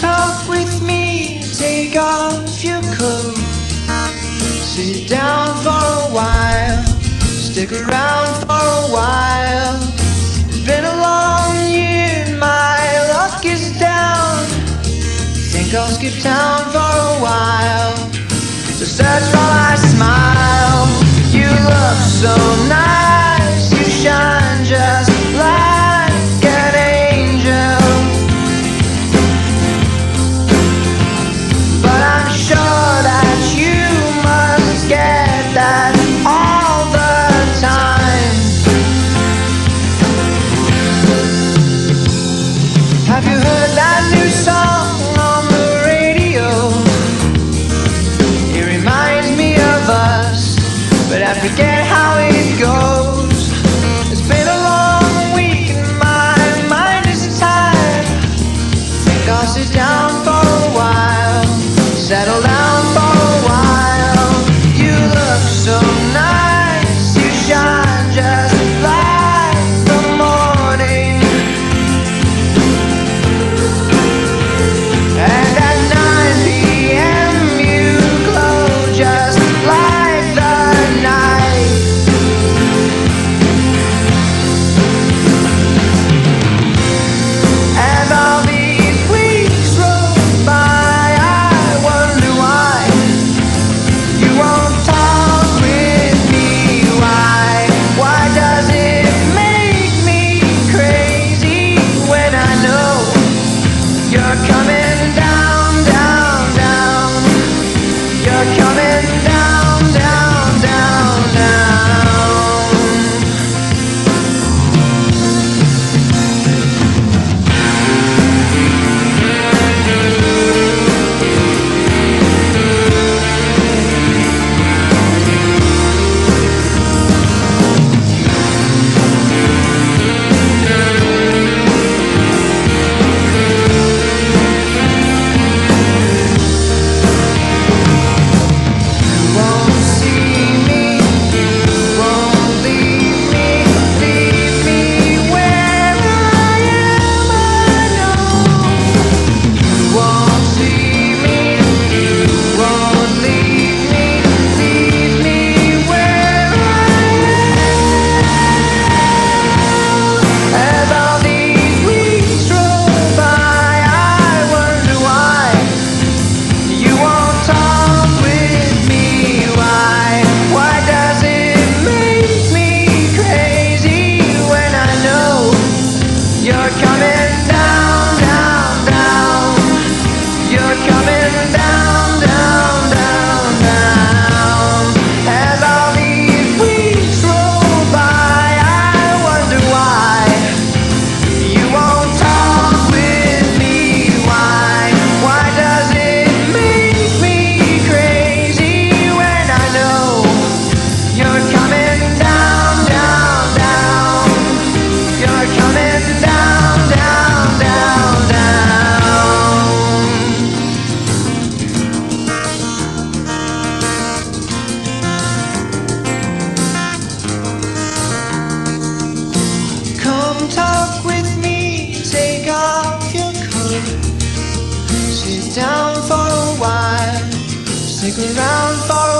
talk with me, take off your coat. Sit down for a while, stick around for a while. It's been a long year, my luck is down. Think I'll skip town for a while. So search while I smile, you look so forget how it goes. It's been a long week and my mind is tired. Gossip down. Yeah. town for a while. Stick around for a